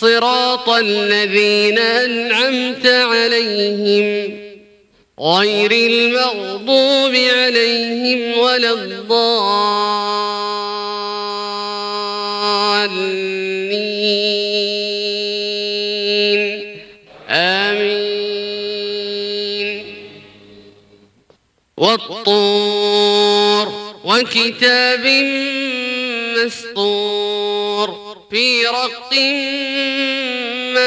صراط الذين أنعمت عليهم غير المغضوب عليهم ولا الضالين. آمين. والطور وكتاب مسطور في رق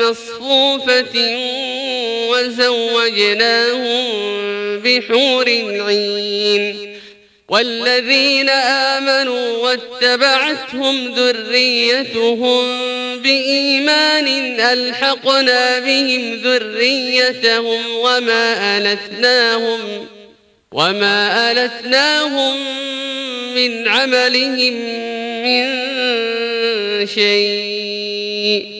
مصفوفة وزوجناهم بحور عين. والذين آمنوا واتبعتهم ذريتهم بإيمان ألحقنا بهم ذريتهم وما ألتناهم وما ألتناهم من عملهم من شيء.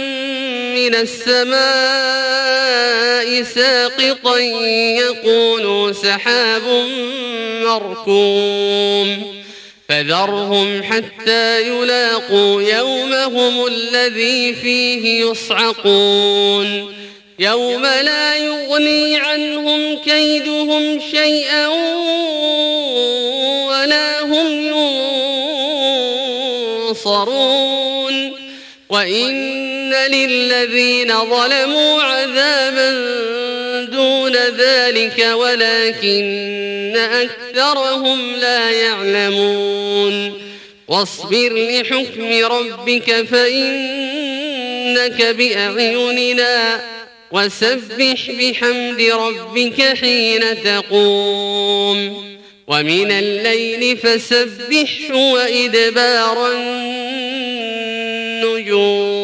من السماء ساقطا يقولوا سحاب مركوم فذرهم حتى يلاقوا يومهم الذي فيه يصعقون يوم لا يغني عنهم كيدهم شيئا ولا هم ينصرون. وإن للذين ظلموا عذابا دون ذلك ولكن أكثرهم لا يعلمون. واصبر لحكم ربك فإنك بأعيننا وسبح بحمد ربك حين تقوم. ومن الليل فسبح وإدبار النجوم.